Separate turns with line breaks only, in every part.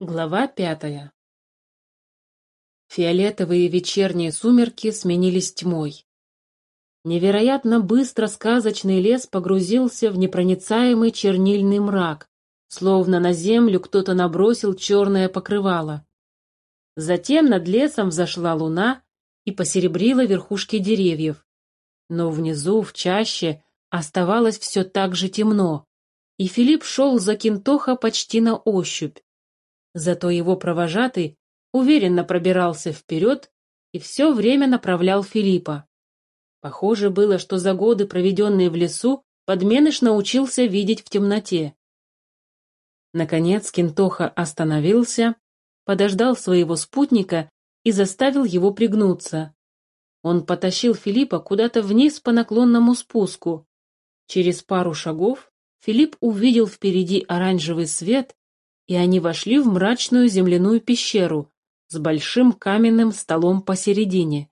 Глава пятая Фиолетовые вечерние сумерки сменились тьмой. Невероятно быстро сказочный лес погрузился в непроницаемый чернильный мрак, словно на землю кто-то набросил черное покрывало. Затем над лесом взошла луна и посеребрила верхушки деревьев. Но внизу, в чаще, оставалось все так же темно, и Филипп шел за Кинтоха почти на ощупь. Зато его провожатый уверенно пробирался вперед и все время направлял Филиппа. Похоже было, что за годы, проведенные в лесу, подменыш научился видеть в темноте. Наконец Кинтоха остановился, подождал своего спутника и заставил его пригнуться. Он потащил Филиппа куда-то вниз по наклонному спуску. Через пару шагов Филипп увидел впереди оранжевый свет и они вошли в мрачную земляную пещеру с большим каменным столом посередине.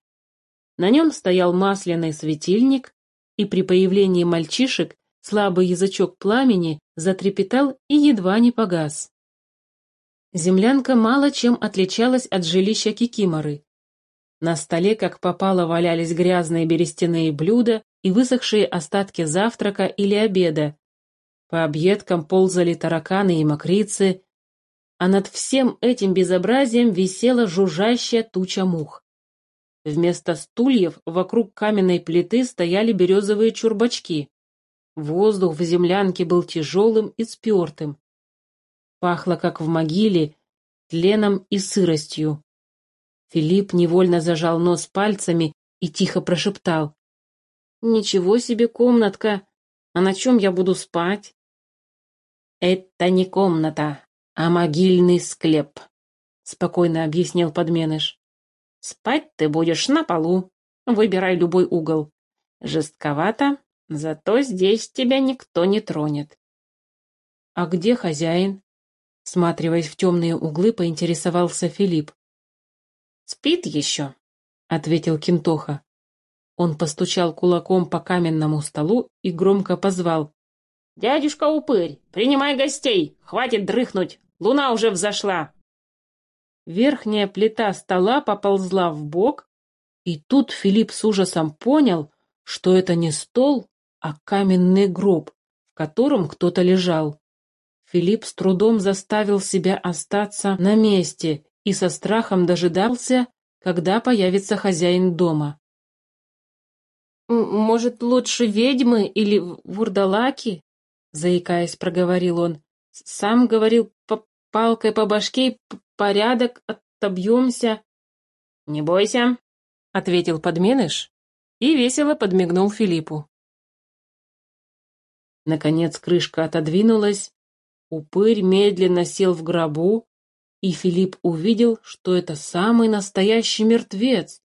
На нем стоял масляный светильник, и при появлении мальчишек слабый язычок пламени затрепетал и едва не погас. Землянка мало чем отличалась от жилища Кикиморы. На столе, как попало, валялись грязные берестяные блюда и высохшие остатки завтрака или обеда. По объедкам ползали тараканы и мокрицы, а над всем этим безобразием висела жужжащая туча мух. Вместо стульев вокруг каменной плиты стояли березовые чурбачки. Воздух в землянке был тяжелым и спертым. Пахло, как в могиле, тленом и сыростью. Филипп невольно зажал нос пальцами и тихо прошептал. «Ничего себе комнатка! А на чем я буду спать?» «Это не комната, «А могильный склеп», — спокойно объяснил подменыш. «Спать ты будешь на полу. Выбирай любой угол. Жестковато, зато здесь тебя никто не тронет». «А где хозяин?» Сматриваясь в темные углы, поинтересовался Филипп. «Спит еще», — ответил Кинтоха. Он постучал кулаком по каменному столу и громко позвал. «Дядюшка Упырь, принимай гостей! Хватит дрыхнуть! Луна уже взошла. Верхняя плита стола поползла в бок, и тут Филипп с ужасом понял, что это не стол, а каменный гроб, в котором кто-то лежал. Филипп с трудом заставил себя остаться на месте и со страхом дожидался, когда появится хозяин дома. «Может, лучше ведьмы или вурдалаки?» — заикаясь, проговорил он. «Сам говорил, палкой по башке порядок отобьемся. — Не бойся, — ответил подменыш и весело подмигнул Филиппу. Наконец крышка отодвинулась, упырь медленно сел в гробу, и Филипп увидел, что это самый настоящий мертвец.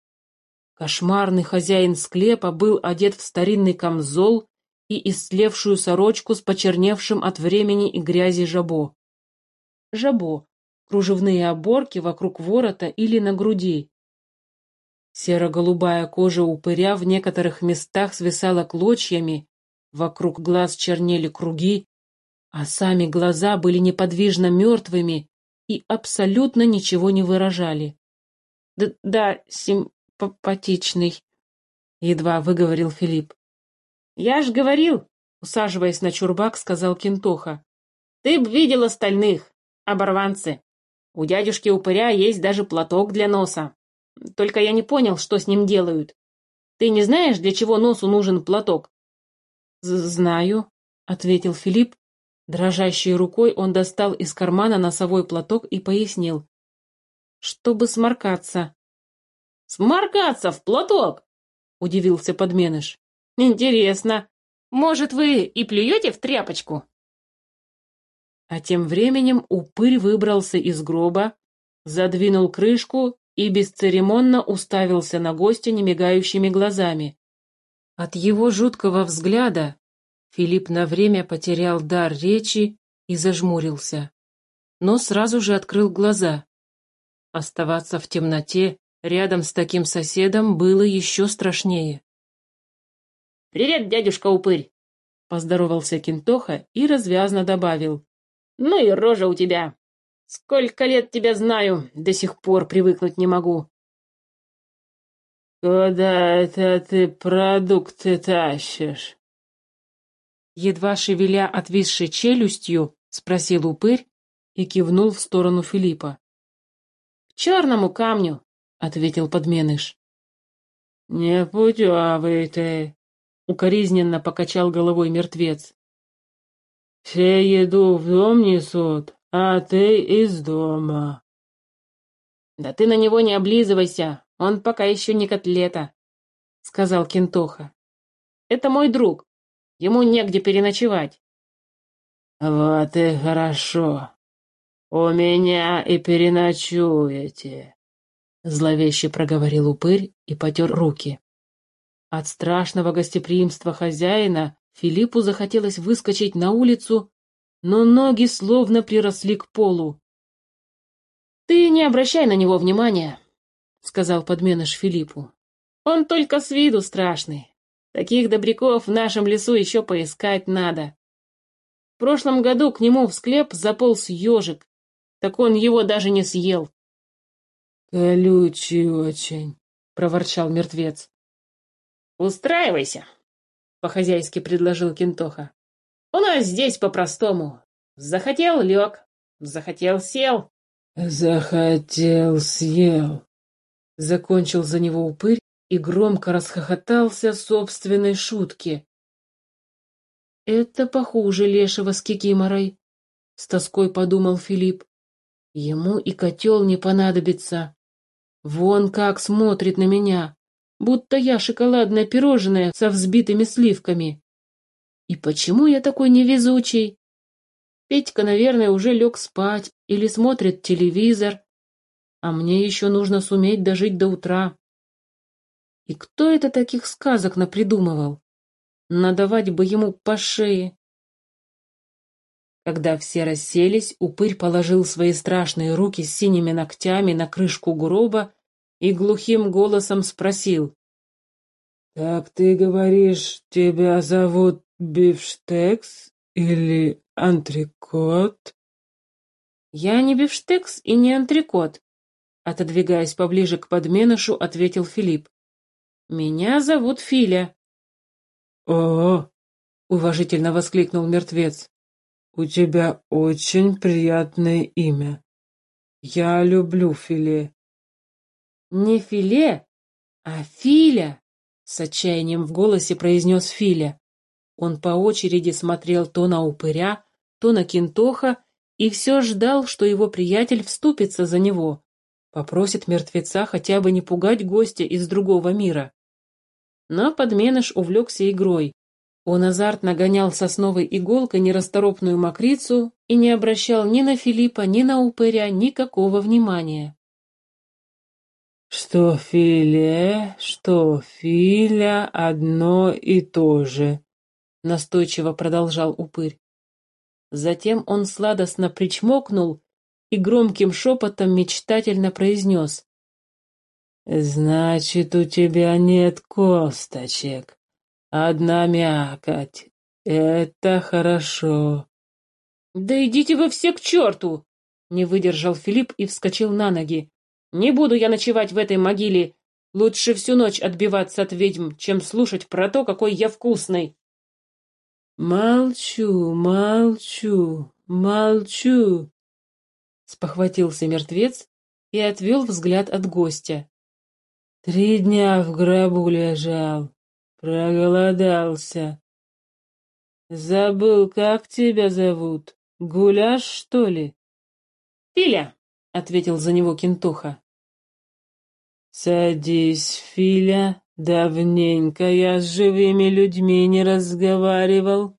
Кошмарный хозяин склепа был одет в старинный камзол и истлевшую сорочку с почерневшим от времени и грязи жабо жабо, кружевные оборки вокруг ворота или на груди. Серо-голубая кожа упыря в некоторых местах свисала клочьями, вокруг глаз чернели круги, а сами глаза были неподвижно мертвыми и абсолютно ничего не выражали. «Да, да симпатичный», — едва выговорил Филипп. «Я ж говорил», — усаживаясь на чурбак, сказал Кентоха. «Ты б видел остальных. Оборванцы. У дядюшки упыря есть даже платок для носа. Только я не понял, что с ним делают. Ты не знаешь, для чего носу нужен платок? Знаю, ответил Филипп. Дрожащей рукой он достал из кармана носовой платок и пояснил. Чтобы сморкаться. Сморкаться в платок? Удивился подменыш. Интересно. Может, вы и плюете в тряпочку? А тем временем упырь выбрался из гроба, задвинул крышку и бесцеремонно уставился на гостя немигающими глазами. От его жуткого взгляда Филипп на время потерял дар речи и зажмурился, но сразу же открыл глаза. Оставаться в темноте рядом с таким соседом было еще страшнее. «Привет, дядюшка Упырь!» — поздоровался Кентоха и развязно добавил. Ну и рожа у тебя. Сколько лет тебя знаю, до сих пор привыкнуть не могу.
Куда это ты продукты тащишь?
Едва шевеля отвисшей челюстью, спросил упырь и кивнул в сторону Филиппа. — К черному камню, — ответил подменыш.
— Не путевый ты, — укоризненно покачал головой мертвец. — Все еду в дом несут, а ты из дома.
— Да ты на него не облизывайся, он пока еще не котлета, — сказал Кентоха. — Это мой друг, ему негде переночевать.
— Вот и хорошо. У меня и переночуете, — зловеще проговорил упырь и потер руки.
От страшного гостеприимства хозяина Филиппу захотелось выскочить на улицу, но ноги словно приросли к полу. — Ты не обращай на него внимания, — сказал подменыш Филиппу. — Он только с виду страшный. Таких добряков в нашем лесу еще поискать надо. В прошлом году к нему в склеп заполз ежик, так он его даже не съел.
— Колючий очень, — проворчал мертвец.
— Устраивайся, — по-хозяйски предложил Кентоха. — У нас здесь по-простому. Захотел — лег, захотел — сел.
— Захотел — съел, Закончил за него упырь и громко расхохотался собственной шутки.
«Это похуже лешего с кикиморой», — с тоской подумал Филипп. «Ему и котел не понадобится. Вон как смотрит на меня, будто я шоколадное пирожное со взбитыми сливками. И почему я такой невезучий? Петька, наверное, уже лег спать или смотрит телевизор, а мне еще нужно суметь дожить до утра. И кто это таких сказок напридумывал? Надавать бы ему по шее. Когда все расселись, упырь положил свои страшные руки с синими ногтями на крышку гроба и глухим голосом спросил.
— Так ты говоришь, тебя зовут Бифштекс или Антрикот?
— Я не Бифштекс и не Антрикот, Отодвигаясь поближе к подменышу, ответил Филипп. «Меня зовут Филя».
«О!» — уважительно воскликнул мертвец. «У тебя очень приятное имя. Я люблю филе».
«Не филе, а Филя!» — с отчаянием в голосе произнес Филя. Он по очереди смотрел то на упыря, то на кинтоха и все ждал, что его приятель вступится за него. Попросит мертвеца хотя бы не пугать гостя из другого мира. Но подменыш увлекся игрой. Он азартно гонял сосновой иголкой нерасторопную мокрицу и не обращал ни на Филиппа, ни на упыря никакого внимания.
«Что филе, что филя одно и то же», — настойчиво продолжал упырь.
Затем он сладостно причмокнул и громким шепотом мечтательно произнес.
«Значит, у тебя нет косточек. Одна мякоть. Это хорошо».
«Да идите вы все к черту!» — не выдержал Филипп и вскочил на ноги. «Не буду я ночевать в этой могиле. Лучше всю ночь отбиваться от ведьм, чем слушать про то, какой я вкусный».
«Молчу, молчу, молчу», спохватился мертвец и отвел взгляд от гостя. Три дня в гробу лежал, проголодался. Забыл, как тебя зовут? Гуляш, что ли?
Филя, ответил за него Кентуха.
Садись, Филя, давненько я с живыми людьми не разговаривал.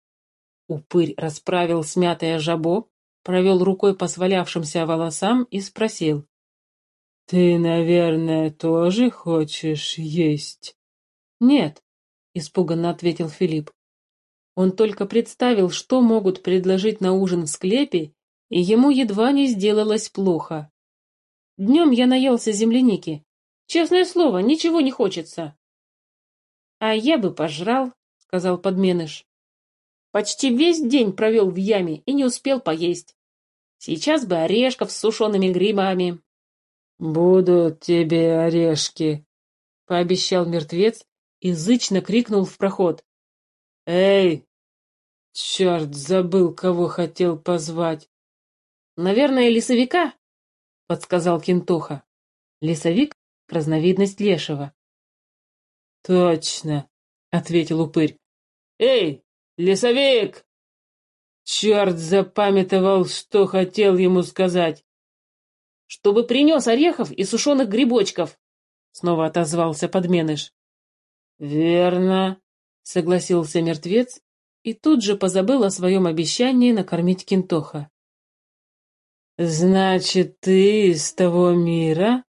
Упырь расправил смятое жабо, провел рукой по свалявшимся волосам и спросил.
«Ты, наверное, тоже хочешь есть?»
«Нет», — испуганно ответил Филипп. Он только представил, что могут предложить на ужин в склепе, и ему едва не сделалось плохо. Днем я наелся земляники. Честное слово, ничего не хочется. — А я бы пожрал, — сказал подменыш. Почти весь день провел в яме и не успел поесть. Сейчас бы орешков с сушеными грибами.
«Будут тебе орешки», — пообещал мертвец и зычно крикнул в проход. «Эй! Черт, забыл, кого хотел позвать!»
«Наверное, лесовика?» — подсказал Кентоха. Лесовик — разновидность лешего.
«Точно!» — ответил упырь. «Эй, лесовик!» Черт запамятовал, что хотел ему сказать.
«Чтобы принес орехов и сушеных грибочков!» Снова отозвался подменыш.
«Верно», — согласился мертвец и тут же позабыл о своем обещании накормить Кентоха. «Значит, ты из того мира?»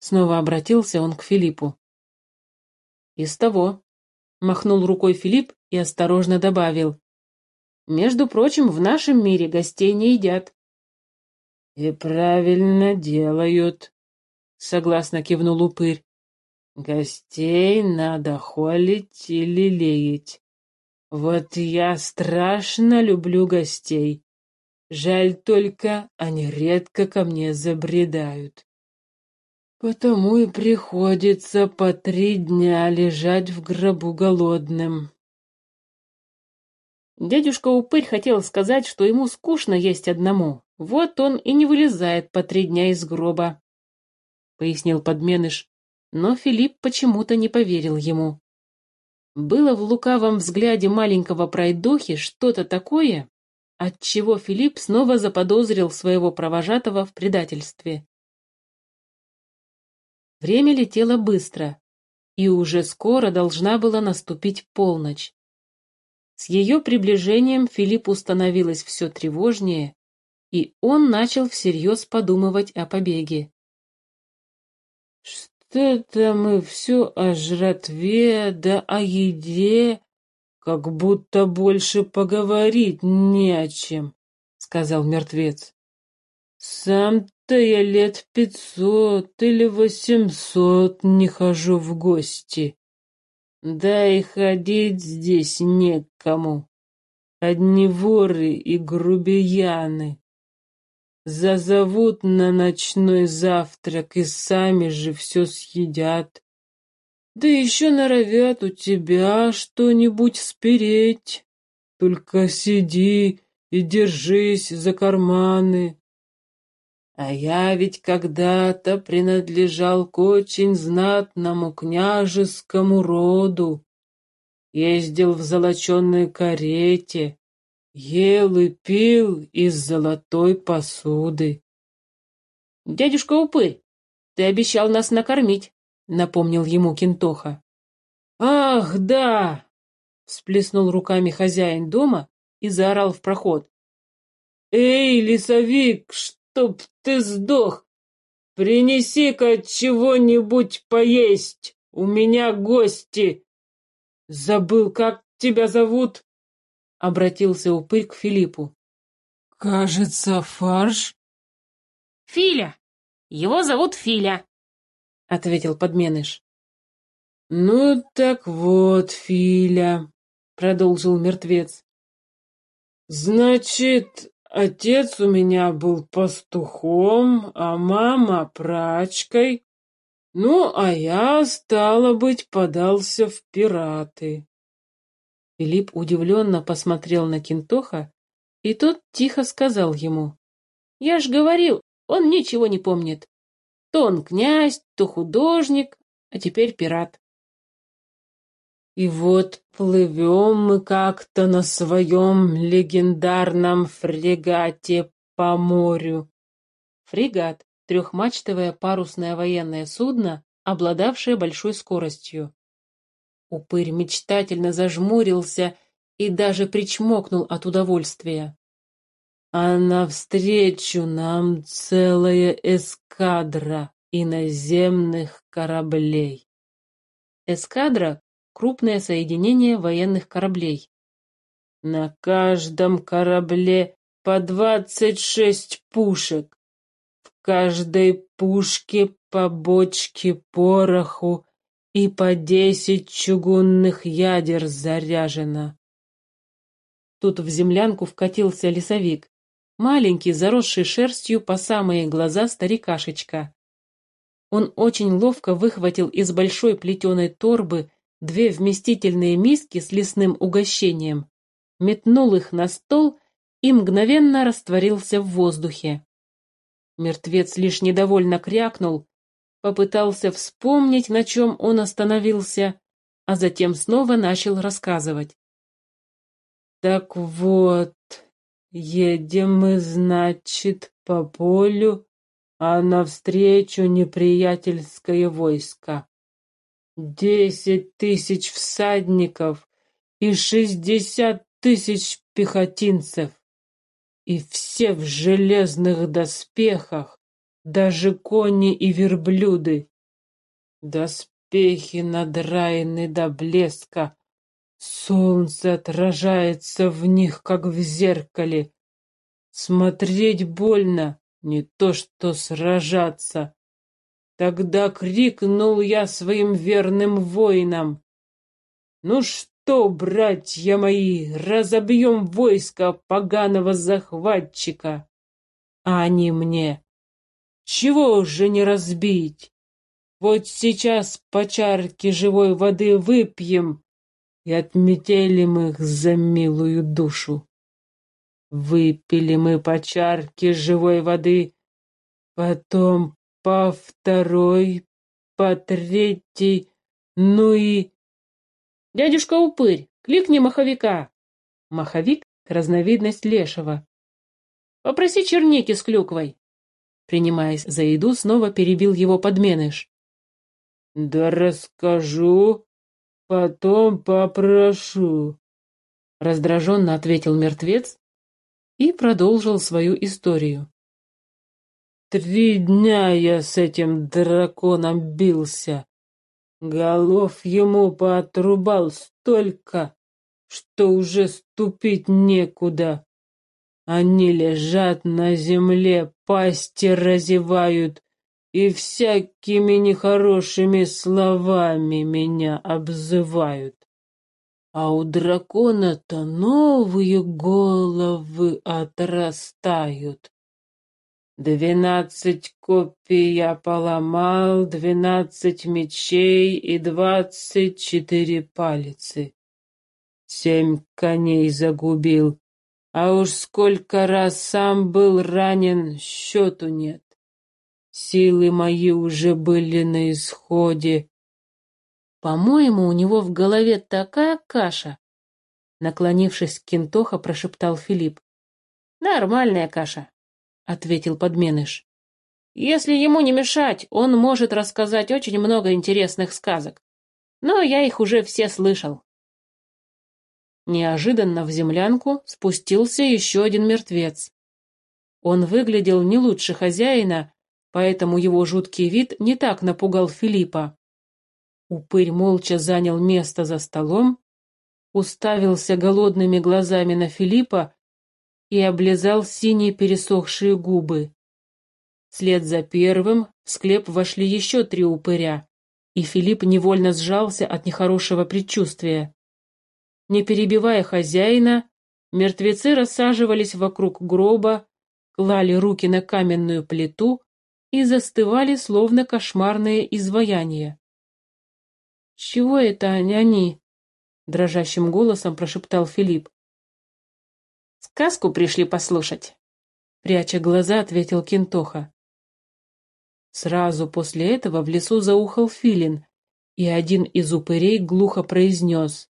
Снова обратился он к Филиппу.
«Из того», — махнул рукой Филипп и осторожно добавил. «Между прочим, в нашем мире гостей не едят».
«И правильно делают», — согласно кивнул упырь. Гостей надо холить и лелеять. Вот я страшно люблю гостей. Жаль только, они редко ко мне забредают. Потому и приходится по три дня лежать в гробу голодным.
Дядюшка Упырь хотел сказать, что ему скучно есть одному. Вот он и не вылезает по три дня из гроба, — пояснил подменыш но Филипп почему-то не поверил ему. Было в лукавом взгляде маленького пройдохи что-то такое, отчего Филипп снова заподозрил своего провожатого в предательстве. Время летело быстро, и уже скоро должна была наступить полночь. С ее приближением Филиппу становилось все тревожнее, и он начал всерьез подумывать о побеге.
Это мы все о жратве да о еде, как будто больше поговорить не о чем, — сказал мертвец. Сам-то я лет пятьсот или восемьсот не хожу в гости. Да и ходить здесь некому. Одни воры и грубияны. Зазовут на ночной завтрак и сами же все съедят. Да еще норовят у тебя что-нибудь спереть. Только сиди и держись за карманы. А я ведь когда-то принадлежал к очень знатному княжескому роду. Ездил в золоченой карете, Ел и пил из золотой посуды.
«Дядюшка Упырь, ты обещал нас накормить», — напомнил ему Кентоха.
«Ах, да!» — всплеснул руками хозяин дома и заорал в проход. «Эй, лесовик, чтоб ты сдох! Принеси-ка чего-нибудь поесть, у меня гости! Забыл, как тебя зовут?» — обратился упырь к Филиппу. «Кажется, фарш?»
«Филя! Его зовут Филя!» — ответил подменыш.
«Ну так вот, Филя», — продолжил мертвец. «Значит, отец у меня был пастухом, а мама прачкой. Ну, а я, стало быть, подался в пираты.
Филипп удивленно посмотрел на Кентоха, и тот тихо сказал ему. «Я ж говорил, он ничего не помнит. То он князь, то художник, а теперь пират».
И вот плывем мы как-то на своем легендарном фрегате по морю.
Фрегат — трехмачтовое парусное военное судно, обладавшее большой скоростью. Упырь мечтательно зажмурился и даже причмокнул от удовольствия.
А навстречу нам целая эскадра иноземных кораблей.
Эскадра — крупное соединение военных кораблей.
На каждом корабле по двадцать шесть пушек. В каждой пушке по бочке пороху и по десять чугунных ядер заряжено.
Тут в землянку вкатился лесовик. Маленький, заросший шерстью по самые глаза старикашечка. Он очень ловко выхватил из большой плетеной торбы две вместительные миски с лесным угощением, метнул их на стол и мгновенно растворился в воздухе. Мертвец лишь недовольно крякнул, попытался вспомнить, на чем он остановился, а затем снова начал рассказывать. «Так вот, едем мы, значит, по полю, а навстречу неприятельское войско. Десять тысяч всадников и шестьдесят тысяч пехотинцев, и все в железных доспехах, даже кони и верблюды. Доспехи надраены до блеска, солнце отражается в них, как в зеркале. Смотреть больно, не то что сражаться. Тогда крикнул я своим верным воинам. «Ну что, братья мои, разобьем войско поганого захватчика!» А они мне. «Чего же не разбить? Вот сейчас по чарке живой воды выпьем и отметелим их за милую душу». Выпили мы по чарке живой воды, потом по второй, по третьей, ну и... Дядюшка Упырь, кликни маховика. Маховик — разновидность лешего. Попроси черники с клюквой. Принимаясь за еду, снова перебил его подменыш. Да расскажу, потом попрошу. Раздраженно ответил мертвец и продолжил свою историю. Три дня я с этим драконом бился. Голов ему поотрубал столько, что уже ступить некуда. Они лежат на земле, пасти разевают и всякими нехорошими словами меня обзывают. А у дракона-то новые головы отрастают. Двенадцать копий я поломал, двенадцать мечей и двадцать четыре палицы. Семь коней загубил, а уж сколько раз сам был ранен, счету нет. Силы мои уже были на исходе, по-моему, у него в голове такая каша. Наклонившись к Кентоха, прошептал Филипп. Нормальная каша, ответил подменыш. Если ему не мешать, он может рассказать очень много интересных сказок. Но я их уже все слышал. Неожиданно в землянку спустился еще один мертвец. Он выглядел не лучше хозяина, поэтому его жуткий вид не так напугал Филиппа. Упырь молча занял место за столом, уставился голодными глазами на Филиппа и облизал синие пересохшие губы. Вслед за первым в склеп вошли еще три упыря, и Филипп невольно сжался от нехорошего предчувствия. Не перебивая хозяина, мертвецы рассаживались вокруг гроба, клали руки на каменную плиту и застывали, словно кошмарные изваяния. «Чего это они?» — дрожащим голосом прошептал Филипп. «Сказку пришли послушать», — пряча глаза, ответил Кентоха. Сразу после этого в лесу заухал филин, и один из упырей глухо произнес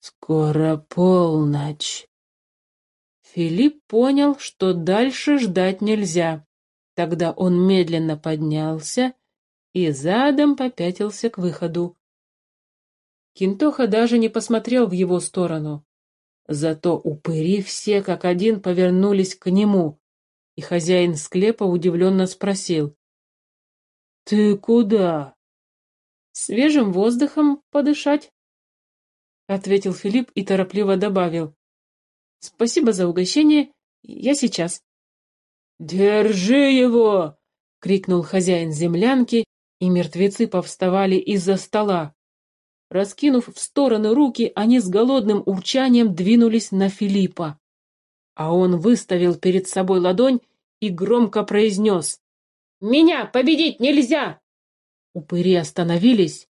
«Скоро полночь». Филипп понял, что дальше ждать нельзя. Тогда он медленно поднялся и задом попятился к выходу. Кинтоха даже не посмотрел в его сторону. Зато упыри все как один повернулись к нему, и хозяин склепа удивленно спросил. «Ты куда?» «Свежим воздухом подышать», — ответил Филипп и торопливо добавил. «Спасибо за угощение, я сейчас». «Держи его!» — крикнул хозяин землянки и мертвецы повставали из-за стола. Раскинув в стороны руки, они с голодным урчанием двинулись на Филиппа. а он выставил перед собой ладонь и громко произнес «Меня победить нельзя!» Упыри остановились,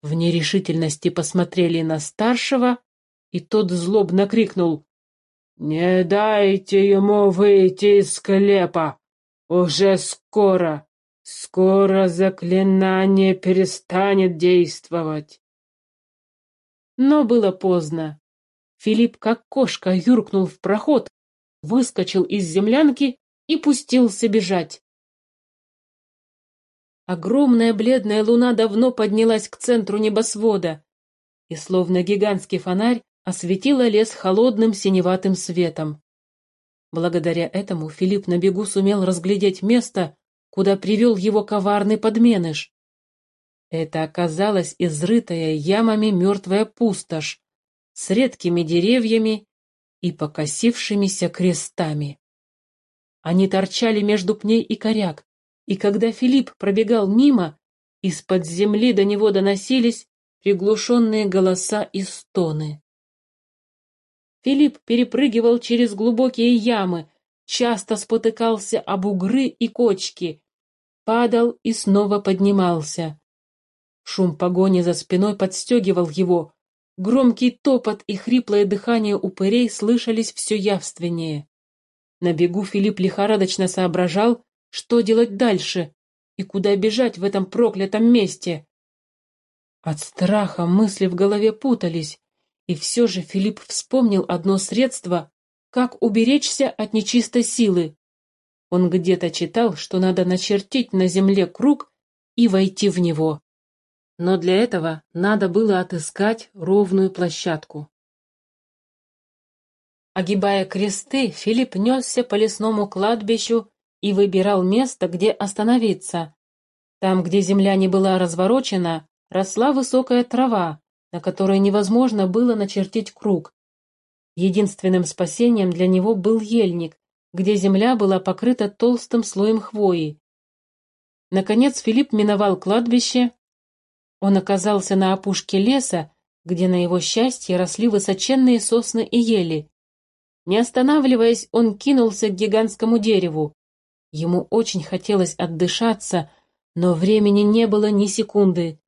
в нерешительности посмотрели на старшего, и тот злобно крикнул «Не дайте ему выйти из склепа! Уже скоро, скоро заклинание перестанет действовать!» Но было поздно. Филипп, как кошка, юркнул в проход, выскочил из землянки и пустился бежать. Огромная бледная луна давно поднялась к центру небосвода и, словно гигантский фонарь, осветила лес холодным синеватым светом. Благодаря этому Филипп на бегу сумел разглядеть место, куда привел его коварный подменыш. Это оказалась изрытая ямами мертвая пустошь с редкими деревьями и покосившимися крестами. Они торчали между пней и коряк, и когда Филипп пробегал мимо, из-под земли до него доносились приглушенные голоса и стоны. Филипп перепрыгивал через глубокие ямы, часто спотыкался об угры и кочки, падал и снова поднимался. Шум погони за спиной подстегивал его, громкий топот и хриплое дыхание упырей слышались все явственнее. На бегу Филипп лихорадочно соображал, что делать дальше и куда бежать в этом проклятом месте. От страха мысли в голове путались, и все же Филипп вспомнил одно средство, как уберечься от нечистой силы. Он где-то читал, что надо начертить на земле круг и войти в него. Но для этого надо было отыскать ровную площадку. Огибая кресты, Филипп несся по лесному кладбищу и выбирал место, где остановиться. Там, где земля не была разворочена, росла высокая трава, на которой невозможно было начертить круг. Единственным спасением для него был ельник, где земля была покрыта толстым слоем хвои. Наконец Филипп миновал кладбище. Он оказался на опушке леса, где на его счастье росли высоченные сосны и ели. Не останавливаясь, он кинулся к гигантскому дереву. Ему очень хотелось отдышаться, но времени не было ни секунды.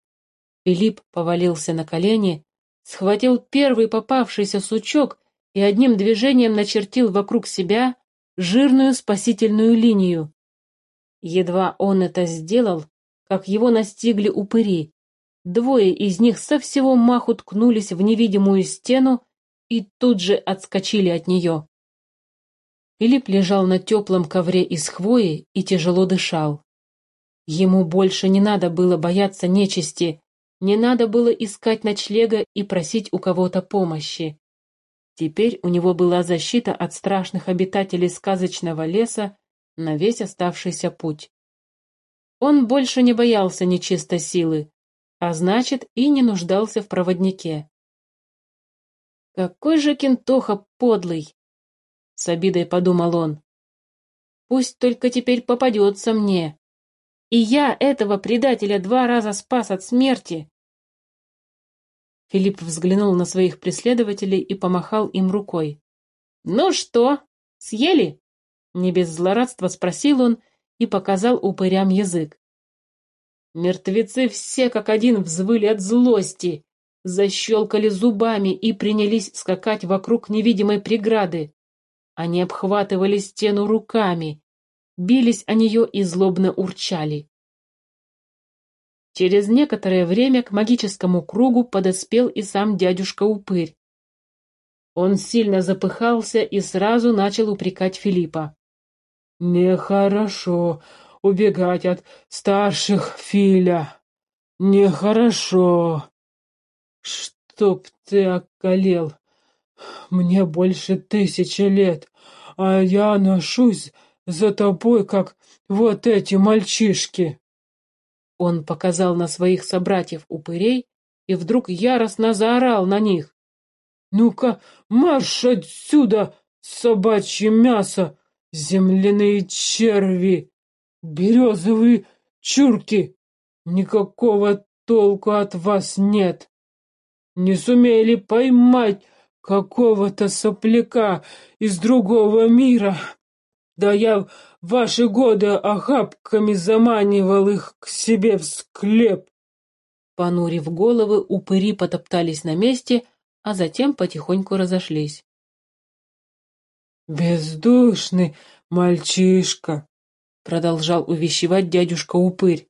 Филипп повалился на колени, схватил первый попавшийся сучок и одним движением начертил вокруг себя жирную спасительную линию. Едва он это сделал, как его настигли упыри. Двое из них со всего маху ткнулись в невидимую стену и тут же отскочили от нее. Филипп лежал на теплом ковре из хвои и тяжело дышал. Ему больше не надо было бояться нечисти, не надо было искать ночлега и просить у кого-то помощи. Теперь у него была защита от страшных обитателей сказочного леса на весь оставшийся путь. Он больше не боялся нечистой силы, а значит и не нуждался в проводнике. Какой же кентоха подлый! С обидой подумал он. Пусть только теперь попадется мне. И я этого предателя два раза спас от смерти. Филипп взглянул на своих преследователей и помахал им рукой. «Ну что, съели?» Не без злорадства спросил он и показал упырям язык. Мертвецы все как один взвыли от злости, защелкали зубами и принялись скакать вокруг невидимой преграды. Они обхватывали стену руками, бились о нее и злобно урчали. Через некоторое время к магическому кругу подоспел и сам дядюшка-упырь. Он сильно запыхался и сразу начал упрекать Филиппа. «Нехорошо убегать от старших Филя. Нехорошо. Чтоб ты околел, мне больше тысячи лет, а я ношусь за тобой, как вот эти мальчишки. Он показал на своих собратьев-упырей и вдруг яростно заорал на них. «Ну-ка, марш отсюда, собачье мясо, земляные черви, березовые чурки! Никакого толку от вас нет! Не сумели поймать
какого-то сопляка из другого мира. Да я в ваши годы охапками заманивал их к себе в склеп.
Понурив головы, упыри потоптались на месте, а затем потихоньку разошлись.
«Бездушный мальчишка», — продолжал увещевать дядюшка-упырь.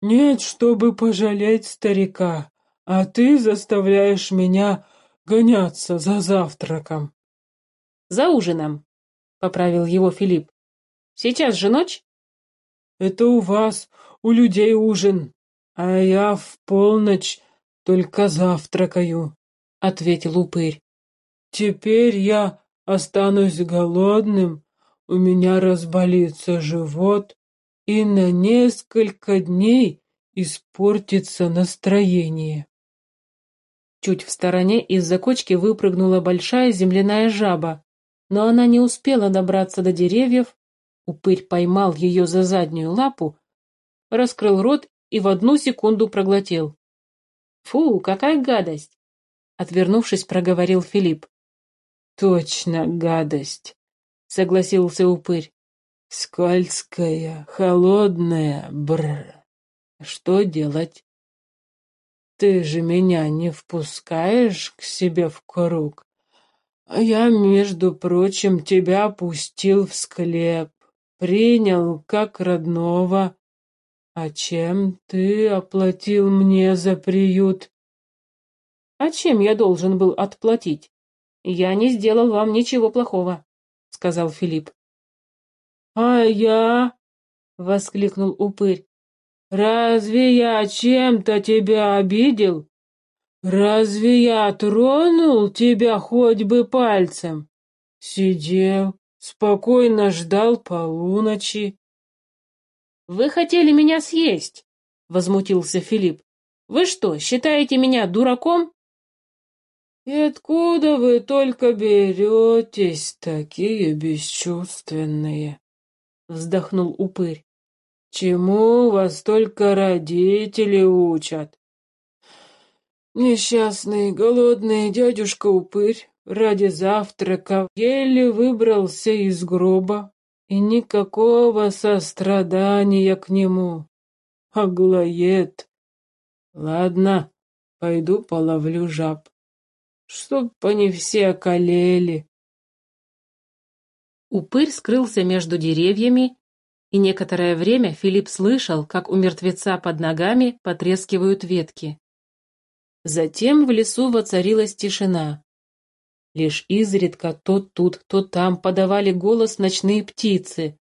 «Нет, чтобы пожалеть старика, а ты заставляешь меня гоняться за завтраком».
«За ужином», — поправил его Филипп. «Сейчас же ночь?»
«Это у вас, у людей ужин, а я в полночь только завтракаю», — ответил упырь. «Теперь я останусь голодным, у меня разболится живот, и на несколько дней испортится настроение».
Чуть в стороне из-за кочки выпрыгнула большая земляная жаба, но она не успела добраться до деревьев, упырь поймал ее за заднюю лапу, раскрыл рот и в одну секунду проглотил. «Фу, какая гадость!» Отвернувшись, проговорил Филипп.
«Точно гадость!» — согласился упырь. «Скользкая, холодная, бр. Что делать? Ты же меня не впускаешь к себе в круг. А я, между прочим, тебя пустил в склеп, принял как родного. А чем ты оплатил мне за приют?
А чем я должен был отплатить? Я не сделал вам ничего плохого, сказал Филипп.
А я? воскликнул упырь. Разве я чем-то тебя обидел? Разве я тронул тебя хоть бы пальцем? Сидел, спокойно ждал полуночи.
Вы хотели меня съесть, возмутился Филипп. Вы что, считаете меня дураком?
И откуда вы только беретесь, такие бесчувственные? Вздохнул упырь. Чему вас только родители учат? Несчастный, голодный дядюшка-упырь ради завтрака еле выбрался из гроба, и никакого сострадания к нему. Аглоед. Ладно, пойду половлю жаб, чтоб они все околели.
Упырь скрылся между деревьями, и некоторое время Филипп слышал, как у мертвеца под ногами потрескивают ветки. Затем в лесу воцарилась тишина. Лишь изредка то тут, то там подавали голос ночные птицы.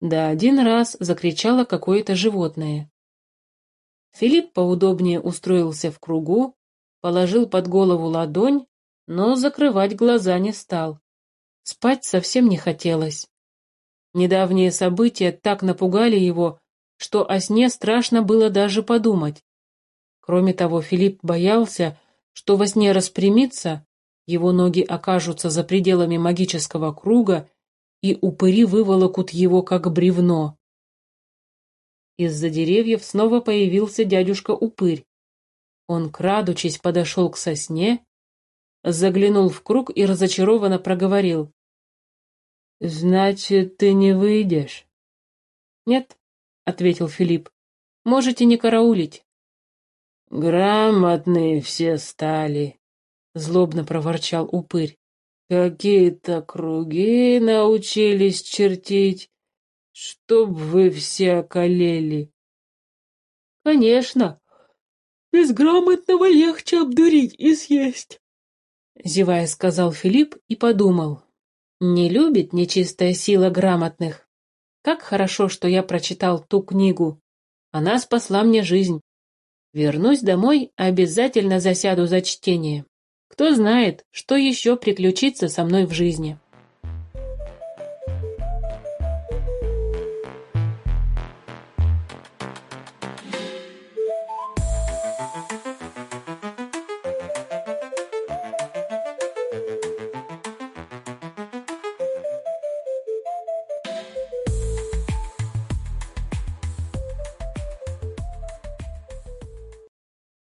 Да один раз закричало какое-то животное. Филипп поудобнее устроился в кругу, положил под голову ладонь, но закрывать глаза не стал. Спать совсем не хотелось. Недавние события так напугали его, что о сне страшно было даже подумать. Кроме того, Филипп боялся, что во сне распрямится, его ноги окажутся за пределами магического круга, и упыри выволокут его, как бревно. Из-за деревьев снова появился дядюшка-упырь. Он, крадучись, подошел к сосне, заглянул в круг и разочарованно проговорил.
«Значит, ты не выйдешь?»
«Нет», — ответил Филипп, — «можете не караулить».
«Грамотные все стали», — злобно проворчал упырь. «Какие-то круги научились чертить, чтоб вы все околели».
«Конечно, безграмотного легче обдурить и съесть», — зевая сказал Филипп и подумал. «Не любит нечистая сила грамотных. Как хорошо, что я прочитал ту книгу. Она спасла мне жизнь. Вернусь домой, обязательно засяду за чтение. Кто знает, что еще приключится со мной в жизни.